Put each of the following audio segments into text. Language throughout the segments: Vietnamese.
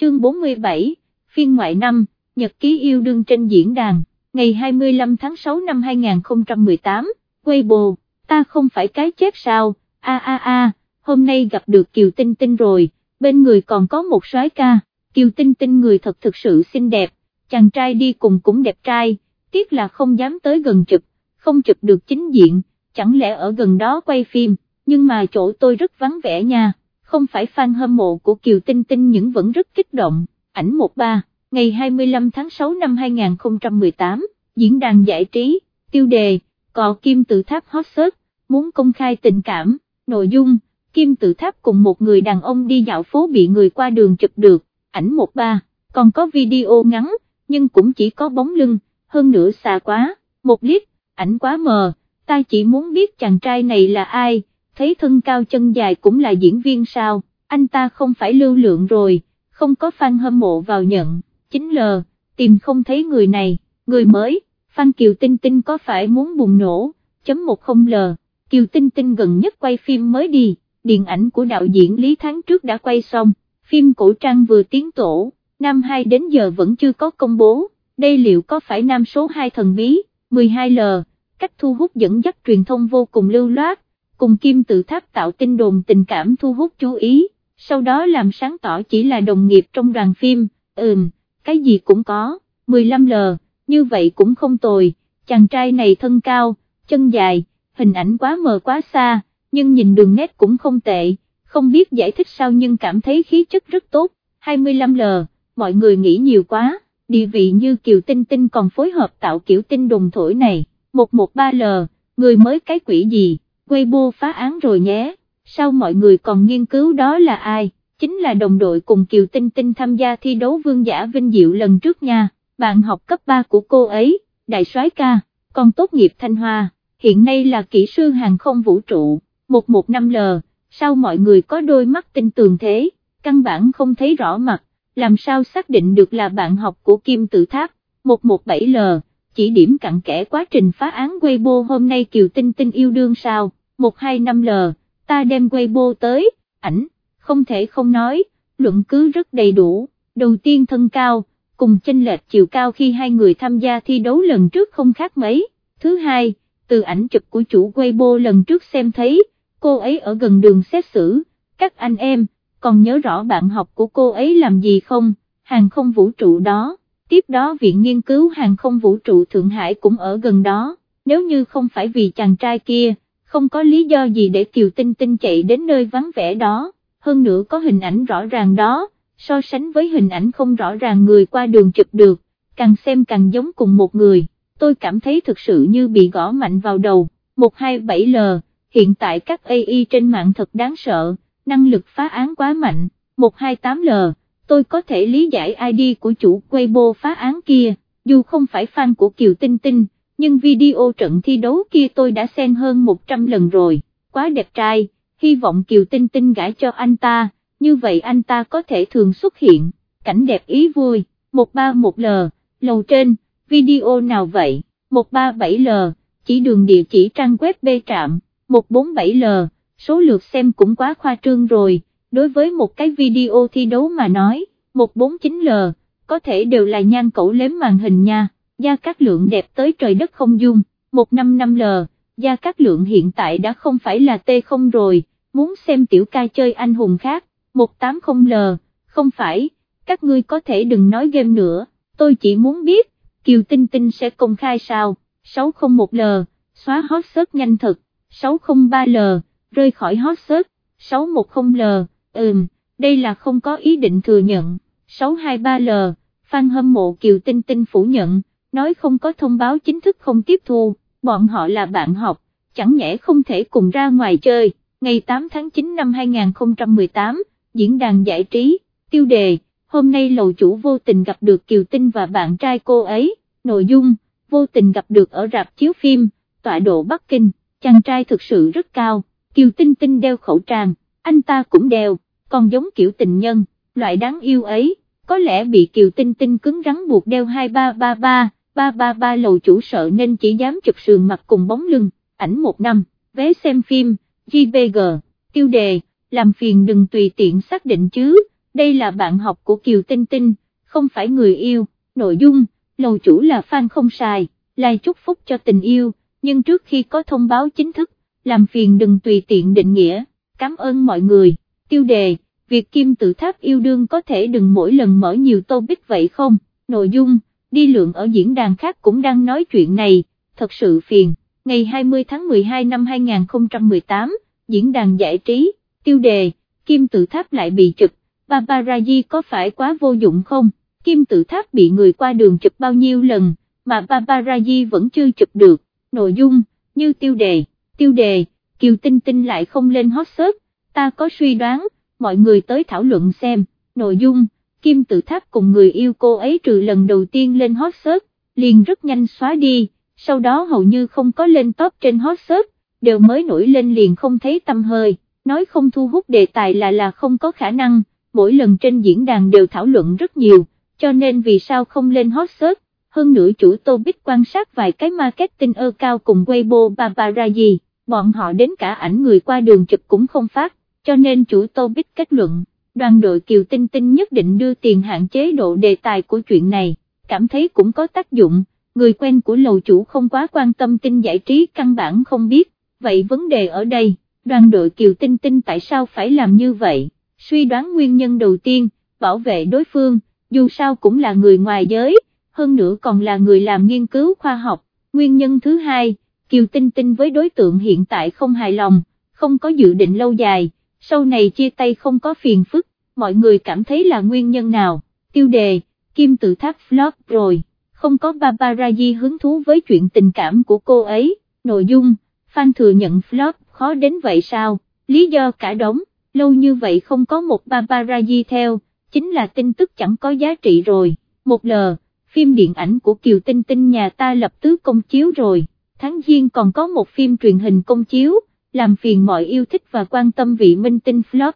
chương 47, phiên ngoại năm, nhật ký yêu đương trên diễn đàn, ngày 25 tháng 6 năm 2018, Weibo, ta không phải cái chết sao, a a a, hôm nay gặp được Kiều Tinh Tinh rồi, bên người còn có một soái ca, Kiều Tinh Tinh người thật thực sự xinh đẹp, chàng trai đi cùng cũng đẹp trai, tiếc là không dám tới gần chụp, không chụp được chính diện, chẳng lẽ ở gần đó quay phim, nhưng mà chỗ tôi rất vắng vẻ nha, không phải fan hâm mộ của Kiều Tinh Tinh những vẫn rất kích động, ảnh 13, ngày 25 tháng 6 năm 2018, diễn đàn giải trí, tiêu đề, cò kim tự tháp hot search, muốn công khai tình cảm, nội dung, kim tự tháp cùng một người đàn ông đi dạo phố bị người qua đường chụp được, ảnh 13, còn có video ngắn, nhưng cũng chỉ có bóng lưng, hơn nữa xa quá, một lít, ảnh quá mờ, ta chỉ muốn biết chàng trai này là ai, thấy thân cao chân dài cũng là diễn viên sao, anh ta không phải lưu lượng rồi, không có fan hâm mộ vào nhận, chính lờ, tìm không thấy người này, người mới, phan Kiều Tinh Tinh có phải muốn bùng nổ, chấm một không lờ, Kiều Tinh Tinh gần nhất quay phim mới đi, điện ảnh của đạo diễn Lý Tháng trước đã quay xong, phim cổ trang vừa tiến tổ, năm 2 đến giờ vẫn chưa có công bố, đây liệu có phải nam số 2 thần bí, 12 lờ, cách thu hút dẫn dắt truyền thông vô cùng lưu loát, cùng kim tự tháp tạo tin đồn tình cảm thu hút chú ý, sau đó làm sáng tỏ chỉ là đồng nghiệp trong đoàn phim, ừm, cái gì cũng có, 15L, như vậy cũng không tồi, chàng trai này thân cao, chân dài, hình ảnh quá mờ quá xa, nhưng nhìn đường nét cũng không tệ, không biết giải thích sao nhưng cảm thấy khí chất rất tốt, 25L, mọi người nghĩ nhiều quá, địa vị như Kiều Tinh Tinh còn phối hợp tạo kiểu tinh đồn thổi này, 113L, người mới cái quỷ gì, Weibo phá án rồi nhé, sao mọi người còn nghiên cứu đó là ai, chính là đồng đội cùng Kiều Tinh Tinh tham gia thi đấu vương giả vinh diệu lần trước nha, bạn học cấp 3 của cô ấy, đại soái ca, còn tốt nghiệp Thanh Hoa, hiện nay là kỹ sư hàng không vũ trụ, 115L, sao mọi người có đôi mắt tinh tường thế, căn bản không thấy rõ mặt. Làm sao xác định được là bạn học của Kim Tự Tháp, 117L, chỉ điểm cặn kẽ quá trình phá án Weibo hôm nay Kiều Tinh Tinh yêu đương sao, 125L, ta đem Weibo tới, ảnh, không thể không nói, luận cứ rất đầy đủ, đầu tiên thân cao, cùng chênh lệch chiều cao khi hai người tham gia thi đấu lần trước không khác mấy, thứ hai, từ ảnh chụp của chủ Weibo lần trước xem thấy, cô ấy ở gần đường xét xử, các anh em, còn nhớ rõ bạn học của cô ấy làm gì không, hàng không vũ trụ đó, tiếp đó Viện Nghiên cứu Hàng không vũ trụ Thượng Hải cũng ở gần đó, nếu như không phải vì chàng trai kia, không có lý do gì để Kiều Tinh Tinh chạy đến nơi vắng vẻ đó, hơn nữa có hình ảnh rõ ràng đó, so sánh với hình ảnh không rõ ràng người qua đường chụp được, càng xem càng giống cùng một người, tôi cảm thấy thực sự như bị gõ mạnh vào đầu, 127L, hiện tại các AI trên mạng thật đáng sợ năng lực phá án quá mạnh, 128L, tôi có thể lý giải ID của chủ Weibo phá án kia, dù không phải fan của Kiều Tinh Tinh, nhưng video trận thi đấu kia tôi đã xem hơn 100 lần rồi, quá đẹp trai, hy vọng Kiều Tinh Tinh gãi cho anh ta, như vậy anh ta có thể thường xuất hiện, cảnh đẹp ý vui, 131L, lầu trên, video nào vậy, 137L, chỉ đường địa chỉ trang web B trạm, 147L, số lượt xem cũng quá khoa trương rồi, đối với một cái video thi đấu mà nói, 149L, có thể đều là nhan cẩu lếm màn hình nha, Gia Cát Lượng đẹp tới trời đất không dung, 155L, Gia Cát Lượng hiện tại đã không phải là T0 rồi, muốn xem tiểu ca chơi anh hùng khác, 180L, không phải, các ngươi có thể đừng nói game nữa, tôi chỉ muốn biết, Kiều Tinh Tinh sẽ công khai sao, 601L, xóa hot search nhanh thật, 603L, rơi khỏi hot search, 610L, ừm, đây là không có ý định thừa nhận, 623L, fan hâm mộ Kiều Tinh Tinh phủ nhận, nói không có thông báo chính thức không tiếp thu, bọn họ là bạn học, chẳng nhẽ không thể cùng ra ngoài chơi, ngày 8 tháng 9 năm 2018, diễn đàn giải trí, tiêu đề, hôm nay lầu chủ vô tình gặp được Kiều Tinh và bạn trai cô ấy, nội dung, vô tình gặp được ở rạp chiếu phim, tọa độ Bắc Kinh, chàng trai thực sự rất cao. Kiều Tinh Tinh đeo khẩu trang, anh ta cũng đeo, còn giống kiểu tình nhân, loại đáng yêu ấy, có lẽ bị Kiều Tinh Tinh cứng rắn buộc đeo 2333, 333 lầu chủ sợ nên chỉ dám chụp sườn mặt cùng bóng lưng, ảnh một năm, vé xem phim, JPG, tiêu đề, làm phiền đừng tùy tiện xác định chứ, đây là bạn học của Kiều Tinh Tinh, không phải người yêu, nội dung, lầu chủ là fan không xài là chúc phúc cho tình yêu, nhưng trước khi có thông báo chính thức, làm phiền đừng tùy tiện định nghĩa, cảm ơn mọi người, tiêu đề, việc Kim tự tháp yêu đương có thể đừng mỗi lần mở nhiều tô bích vậy không, nội dung, đi lượng ở diễn đàn khác cũng đang nói chuyện này, thật sự phiền, ngày 20 tháng 12 năm 2018, diễn đàn giải trí, tiêu đề, Kim tự tháp lại bị chụp, Babaraji có phải quá vô dụng không, Kim tự tháp bị người qua đường chụp bao nhiêu lần, mà Babaraji vẫn chưa chụp được, nội dung, như tiêu đề, tiêu đề, Kiều Tinh Tinh lại không lên hot search, ta có suy đoán, mọi người tới thảo luận xem, nội dung, Kim tự tháp cùng người yêu cô ấy trừ lần đầu tiên lên hot search, liền rất nhanh xóa đi, sau đó hầu như không có lên top trên hot search, đều mới nổi lên liền không thấy tâm hơi, nói không thu hút đề tài là là không có khả năng, mỗi lần trên diễn đàn đều thảo luận rất nhiều, cho nên vì sao không lên hot search, hơn nữa chủ tô bích quan sát vài cái marketing ơ cao cùng Weibo Babaraji, bọn họ đến cả ảnh người qua đường chụp cũng không phát, cho nên chủ tô bích kết luận, đoàn đội Kiều Tinh Tinh nhất định đưa tiền hạn chế độ đề tài của chuyện này, cảm thấy cũng có tác dụng, người quen của lầu chủ không quá quan tâm tin giải trí căn bản không biết, vậy vấn đề ở đây, đoàn đội Kiều Tinh Tinh tại sao phải làm như vậy, suy đoán nguyên nhân đầu tiên, bảo vệ đối phương, dù sao cũng là người ngoài giới, hơn nữa còn là người làm nghiên cứu khoa học, nguyên nhân thứ hai, Kiều Tinh Tinh với đối tượng hiện tại không hài lòng, không có dự định lâu dài, sau này chia tay không có phiền phức, mọi người cảm thấy là nguyên nhân nào, tiêu đề, Kim tự tháp flop rồi, không có Babaraji hứng thú với chuyện tình cảm của cô ấy, nội dung, fan thừa nhận flop khó đến vậy sao, lý do cả đống, lâu như vậy không có một Babaraji theo, chính là tin tức chẳng có giá trị rồi, một lờ, phim điện ảnh của Kiều Tinh Tinh nhà ta lập tứ công chiếu rồi, tháng Giêng còn có một phim truyền hình công chiếu, làm phiền mọi yêu thích và quan tâm vị minh tinh flop,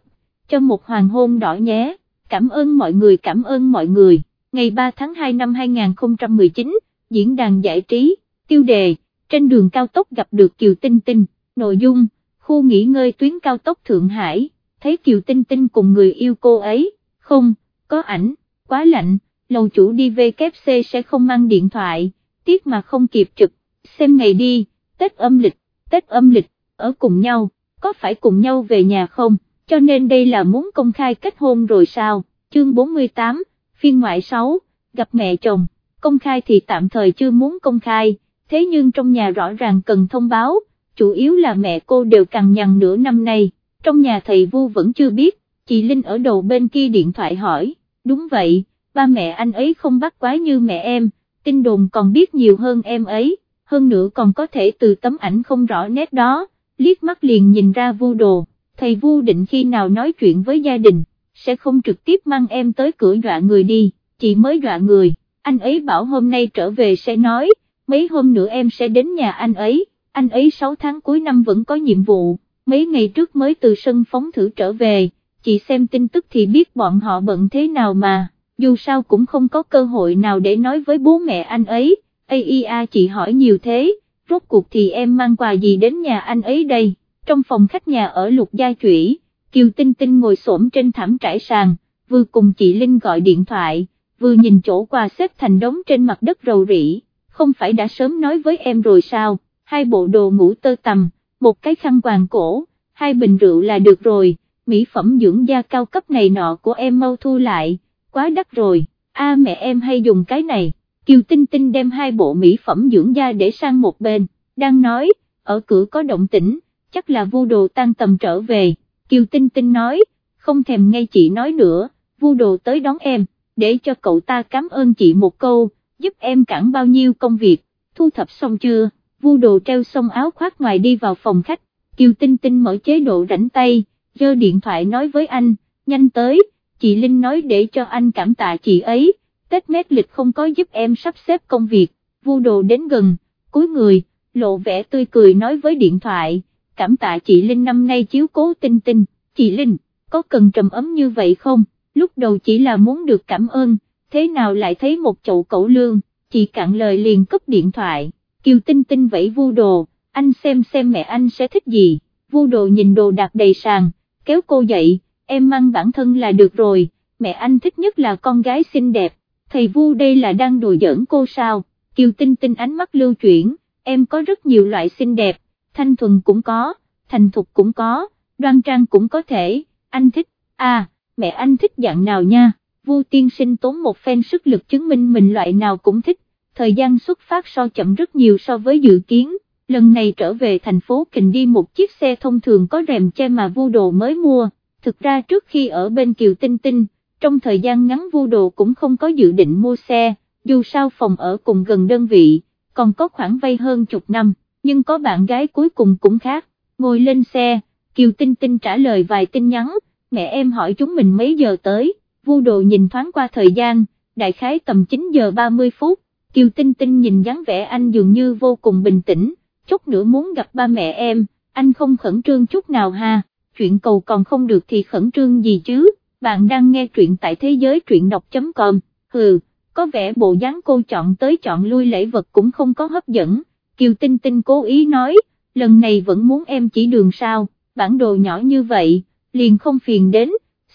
cho một hoàng hôn đỏ nhé, cảm ơn mọi người cảm ơn mọi người, ngày 3 tháng 2 năm 2019, diễn đàn giải trí, tiêu đề, trên đường cao tốc gặp được Kiều Tinh Tinh, nội dung, khu nghỉ ngơi tuyến cao tốc Thượng Hải, thấy Kiều Tinh Tinh cùng người yêu cô ấy, không, có ảnh, quá lạnh, lầu chủ đi VKC sẽ không mang điện thoại, tiếc mà không kịp trực, xem ngày đi, Tết âm lịch, Tết âm lịch, ở cùng nhau, có phải cùng nhau về nhà không, cho nên đây là muốn công khai kết hôn rồi sao, chương 48, phiên ngoại 6, gặp mẹ chồng, công khai thì tạm thời chưa muốn công khai, thế nhưng trong nhà rõ ràng cần thông báo, chủ yếu là mẹ cô đều cằn nhằn nửa năm nay, trong nhà thầy Vu vẫn chưa biết, chị Linh ở đầu bên kia điện thoại hỏi, đúng vậy, ba mẹ anh ấy không bắt quái như mẹ em, tin đồn còn biết nhiều hơn em ấy, hơn nữa còn có thể từ tấm ảnh không rõ nét đó, liếc mắt liền nhìn ra vu đồ, thầy vu định khi nào nói chuyện với gia đình, sẽ không trực tiếp mang em tới cửa dọa người đi, chị mới dọa người, anh ấy bảo hôm nay trở về sẽ nói, mấy hôm nữa em sẽ đến nhà anh ấy, anh ấy 6 tháng cuối năm vẫn có nhiệm vụ, mấy ngày trước mới từ sân phóng thử trở về, chị xem tin tức thì biết bọn họ bận thế nào mà, dù sao cũng không có cơ hội nào để nói với bố mẹ anh ấy, AIA chị hỏi nhiều thế, rốt cuộc thì em mang quà gì đến nhà anh ấy đây, trong phòng khách nhà ở lục gia chủy, Kiều Tinh Tinh ngồi xổm trên thảm trải sàn, vừa cùng chị Linh gọi điện thoại, vừa nhìn chỗ quà xếp thành đống trên mặt đất rầu rĩ, không phải đã sớm nói với em rồi sao, hai bộ đồ ngủ tơ tầm, một cái khăn quàng cổ, hai bình rượu là được rồi, mỹ phẩm dưỡng da cao cấp này nọ của em mau thu lại, quá đắt rồi, a mẹ em hay dùng cái này, Kiều Tinh Tinh đem hai bộ mỹ phẩm dưỡng da để sang một bên, đang nói, ở cửa có động tĩnh, chắc là vu đồ tan tầm trở về, Kiều Tinh Tinh nói, không thèm ngay chị nói nữa, vu đồ tới đón em, để cho cậu ta cảm ơn chị một câu, giúp em cản bao nhiêu công việc, thu thập xong chưa, vu đồ treo xong áo khoác ngoài đi vào phòng khách, Kiều Tinh Tinh mở chế độ rảnh tay, giơ điện thoại nói với anh, nhanh tới, chị Linh nói để cho anh cảm tạ chị ấy, Tết mét lịch không có giúp em sắp xếp công việc, vu đồ đến gần, cúi người, lộ vẻ tươi cười nói với điện thoại, cảm tạ chị Linh năm nay chiếu cố tinh tinh, chị Linh, có cần trầm ấm như vậy không, lúc đầu chỉ là muốn được cảm ơn, thế nào lại thấy một chậu cẩu lương, chị cạn lời liền cấp điện thoại, Kiều Tinh Tinh vẫy vu đồ, anh xem xem mẹ anh sẽ thích gì, vu đồ nhìn đồ đạc đầy sàn, kéo cô dậy, em mang bản thân là được rồi, mẹ anh thích nhất là con gái xinh đẹp, thầy Vu đây là đang đùa giỡn cô sao, Kiều Tinh Tinh ánh mắt lưu chuyển, em có rất nhiều loại xinh đẹp, thanh thuần cũng có, thành thục cũng có, đoan trang cũng có thể, anh thích, à, mẹ anh thích dạng nào nha, Vu tiên sinh tốn một phen sức lực chứng minh mình loại nào cũng thích, thời gian xuất phát so chậm rất nhiều so với dự kiến, lần này trở về thành phố Kình đi một chiếc xe thông thường có rèm che mà Vu đồ mới mua, thực ra trước khi ở bên Kiều Tinh Tinh, trong thời gian ngắn Vu đồ cũng không có dự định mua xe, dù sao phòng ở cùng gần đơn vị, còn có khoản vay hơn chục năm, nhưng có bạn gái cuối cùng cũng khác, ngồi lên xe, Kiều Tinh Tinh trả lời vài tin nhắn, mẹ em hỏi chúng mình mấy giờ tới, Vu đồ nhìn thoáng qua thời gian, đại khái tầm 9 giờ 30 phút, Kiều Tinh Tinh nhìn dáng vẻ anh dường như vô cùng bình tĩnh, chút nữa muốn gặp ba mẹ em, anh không khẩn trương chút nào ha, chuyện cầu còn không được thì khẩn trương gì chứ, bạn đang nghe truyện tại thế giới truyện đọc.com, hừ, có vẻ bộ dáng cô chọn tới chọn lui lễ vật cũng không có hấp dẫn, Kiều Tinh Tinh cố ý nói, lần này vẫn muốn em chỉ đường sao, bản đồ nhỏ như vậy, liền không phiền đến,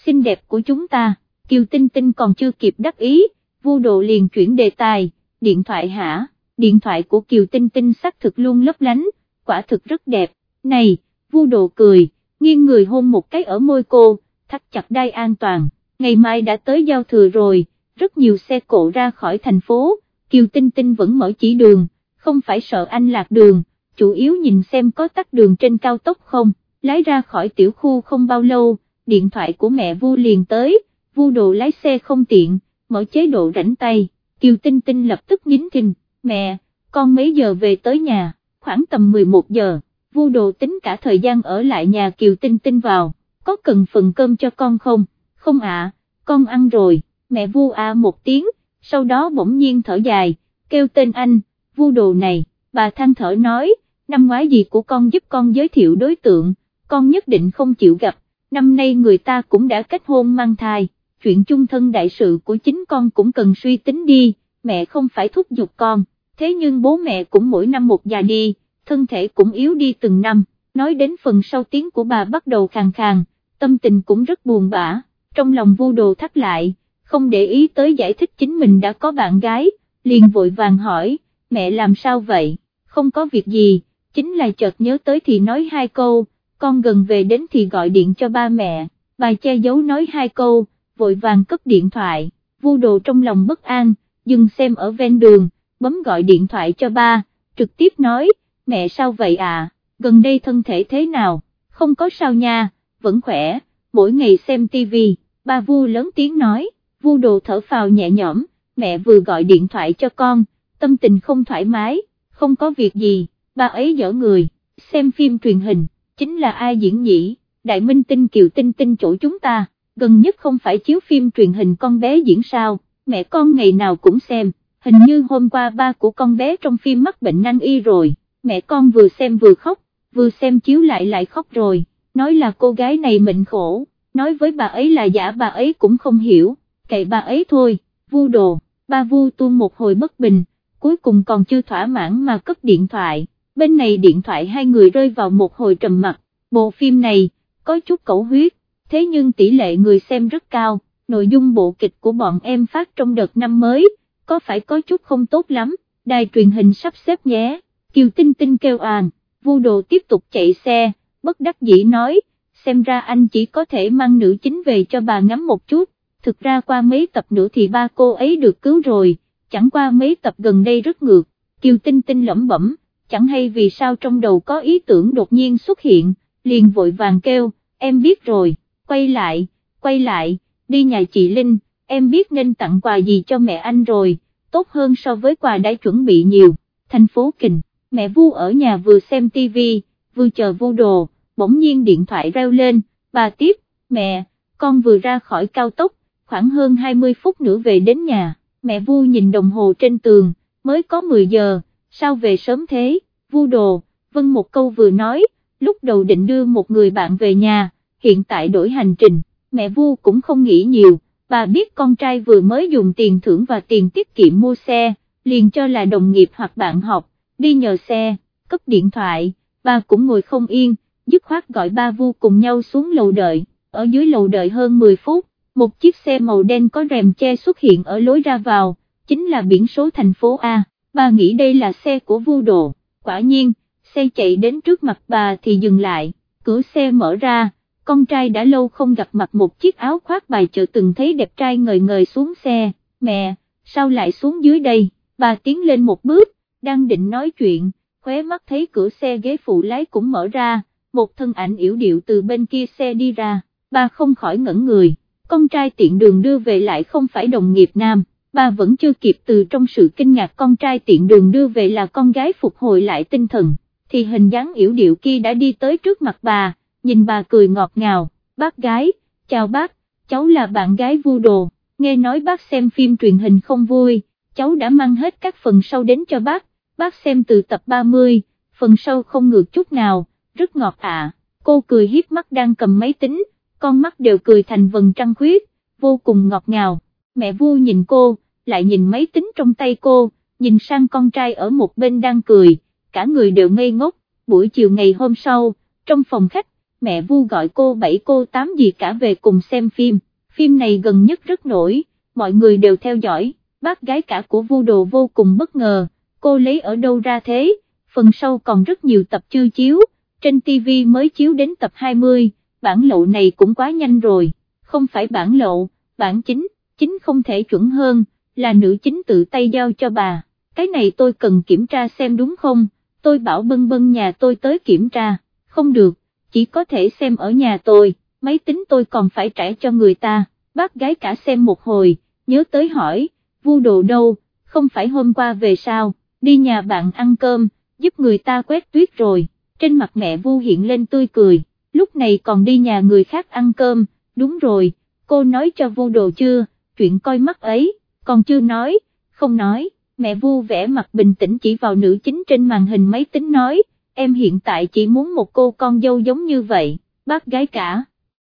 xinh đẹp của chúng ta, Kiều Tinh Tinh còn chưa kịp đắc ý, vu độ liền chuyển đề tài, điện thoại hả, điện thoại của Kiều Tinh Tinh xác thực luôn lấp lánh, quả thực rất đẹp, này, vu độ cười, nghiêng người hôn một cái ở môi cô, thắt chặt đai an toàn, ngày mai đã tới giao thừa rồi, rất nhiều xe cộ ra khỏi thành phố, Kiều Tinh Tinh vẫn mở chỉ đường, không phải sợ anh lạc đường, chủ yếu nhìn xem có tắt đường trên cao tốc không, lái ra khỏi tiểu khu không bao lâu, điện thoại của mẹ Vu liền tới, Vu đồ lái xe không tiện, mở chế độ rảnh tay, Kiều Tinh Tinh lập tức nhín thình, mẹ, con mấy giờ về tới nhà, khoảng tầm 11 giờ, Vu đồ tính cả thời gian ở lại nhà Kiều Tinh Tinh vào, có cần phần cơm cho con không, không ạ, con ăn rồi, mẹ Vu à một tiếng, sau đó bỗng nhiên thở dài, kêu tên anh, Vu đồ này, bà than thở nói, năm ngoái gì của con giúp con giới thiệu đối tượng, con nhất định không chịu gặp, năm nay người ta cũng đã kết hôn mang thai, chuyện chung thân đại sự của chính con cũng cần suy tính đi, mẹ không phải thúc giục con, thế nhưng bố mẹ cũng mỗi năm một già đi, thân thể cũng yếu đi từng năm, nói đến phần sau tiếng của bà bắt đầu khàn khàn, tâm tình cũng rất buồn bã, trong lòng vu đồ thắt lại, không để ý tới giải thích chính mình đã có bạn gái, liền vội vàng hỏi, mẹ làm sao vậy, không có việc gì, chính là chợt nhớ tới thì nói hai câu, con gần về đến thì gọi điện cho ba mẹ, bà che giấu nói hai câu, vội vàng cất điện thoại, vu đồ trong lòng bất an, dừng xem ở ven đường, bấm gọi điện thoại cho ba, trực tiếp nói, mẹ sao vậy à, gần đây thân thể thế nào, không có sao nha, vẫn khỏe, mỗi ngày xem tivi, ba vu lớn tiếng nói, vu đồ thở phào nhẹ nhõm, mẹ vừa gọi điện thoại cho con, tâm tình không thoải mái, không có việc gì, ba ấy dở người, xem phim truyền hình, chính là ai diễn nhỉ, đại minh tinh kiều tinh tinh chỗ chúng ta gần nhất không phải chiếu phim truyền hình con bé diễn sao, mẹ con ngày nào cũng xem, hình như hôm qua ba của con bé trong phim mắc bệnh nan y rồi, mẹ con vừa xem vừa khóc, vừa xem chiếu lại lại khóc rồi, nói là cô gái này mệnh khổ, nói với bà ấy là giả bà ấy cũng không hiểu, kệ bà ấy thôi, vu đồ, ba vu tuôn một hồi bất bình, cuối cùng còn chưa thỏa mãn mà cất điện thoại, bên này điện thoại hai người rơi vào một hồi trầm mặt, bộ phim này, có chút cẩu huyết thế nhưng tỷ lệ người xem rất cao, nội dung bộ kịch của bọn em phát trong đợt năm mới, có phải có chút không tốt lắm, đài truyền hình sắp xếp nhé, Kiều Tinh Tinh kêu àn, vu đồ tiếp tục chạy xe, bất đắc dĩ nói, xem ra anh chỉ có thể mang nữ chính về cho bà ngắm một chút, thực ra qua mấy tập nữa thì ba cô ấy được cứu rồi, chẳng qua mấy tập gần đây rất ngược, Kiều Tinh Tinh lẩm bẩm, chẳng hay vì sao trong đầu có ý tưởng đột nhiên xuất hiện, liền vội vàng kêu, em biết rồi quay lại, quay lại, đi nhà chị Linh, em biết nên tặng quà gì cho mẹ anh rồi, tốt hơn so với quà đã chuẩn bị nhiều, thành phố Kình, mẹ Vu ở nhà vừa xem tivi, vừa chờ Vu đồ, bỗng nhiên điện thoại reo lên, bà tiếp, mẹ, con vừa ra khỏi cao tốc, khoảng hơn 20 phút nữa về đến nhà, mẹ Vu nhìn đồng hồ trên tường, mới có 10 giờ, sao về sớm thế, Vu đồ, vâng một câu vừa nói, lúc đầu định đưa một người bạn về nhà, hiện tại đổi hành trình, mẹ Vu cũng không nghĩ nhiều, bà biết con trai vừa mới dùng tiền thưởng và tiền tiết kiệm mua xe, liền cho là đồng nghiệp hoặc bạn học, đi nhờ xe, cấp điện thoại, bà cũng ngồi không yên, dứt khoát gọi ba Vu cùng nhau xuống lầu đợi, ở dưới lầu đợi hơn 10 phút, một chiếc xe màu đen có rèm che xuất hiện ở lối ra vào, chính là biển số thành phố A, bà nghĩ đây là xe của vu đồ, quả nhiên, xe chạy đến trước mặt bà thì dừng lại, cửa xe mở ra, con trai đã lâu không gặp mặt một chiếc áo khoác bài chợ từng thấy đẹp trai ngời ngời xuống xe, mẹ, sao lại xuống dưới đây, bà tiến lên một bước, đang định nói chuyện, khóe mắt thấy cửa xe ghế phụ lái cũng mở ra, một thân ảnh yểu điệu từ bên kia xe đi ra, bà không khỏi ngẩn người, con trai tiện đường đưa về lại không phải đồng nghiệp nam, bà vẫn chưa kịp từ trong sự kinh ngạc con trai tiện đường đưa về là con gái phục hồi lại tinh thần, thì hình dáng yểu điệu kia đã đi tới trước mặt bà, nhìn bà cười ngọt ngào, bác gái, chào bác, cháu là bạn gái vu đồ, nghe nói bác xem phim truyền hình không vui, cháu đã mang hết các phần sau đến cho bác, bác xem từ tập 30, phần sau không ngược chút nào, rất ngọt ạ, cô cười hiếp mắt đang cầm máy tính, con mắt đều cười thành vần trăng khuyết, vô cùng ngọt ngào, mẹ vu nhìn cô, lại nhìn máy tính trong tay cô, nhìn sang con trai ở một bên đang cười, cả người đều ngây ngốc, buổi chiều ngày hôm sau, trong phòng khách, mẹ vu gọi cô bảy cô tám gì cả về cùng xem phim, phim này gần nhất rất nổi, mọi người đều theo dõi, bác gái cả của vu đồ vô cùng bất ngờ, cô lấy ở đâu ra thế, phần sau còn rất nhiều tập chưa chiếu, trên TV mới chiếu đến tập 20, bản lộ này cũng quá nhanh rồi, không phải bản lộ, bản chính, chính không thể chuẩn hơn, là nữ chính tự tay giao cho bà, cái này tôi cần kiểm tra xem đúng không, tôi bảo bân bân nhà tôi tới kiểm tra, không được, chỉ có thể xem ở nhà tôi, máy tính tôi còn phải trả cho người ta, bác gái cả xem một hồi, nhớ tới hỏi, vu đồ đâu, không phải hôm qua về sao, đi nhà bạn ăn cơm, giúp người ta quét tuyết rồi, trên mặt mẹ vu hiện lên tươi cười, lúc này còn đi nhà người khác ăn cơm, đúng rồi, cô nói cho vu đồ chưa, chuyện coi mắt ấy, còn chưa nói, không nói, mẹ vu vẽ mặt bình tĩnh chỉ vào nữ chính trên màn hình máy tính nói, em hiện tại chỉ muốn một cô con dâu giống như vậy, bác gái cả.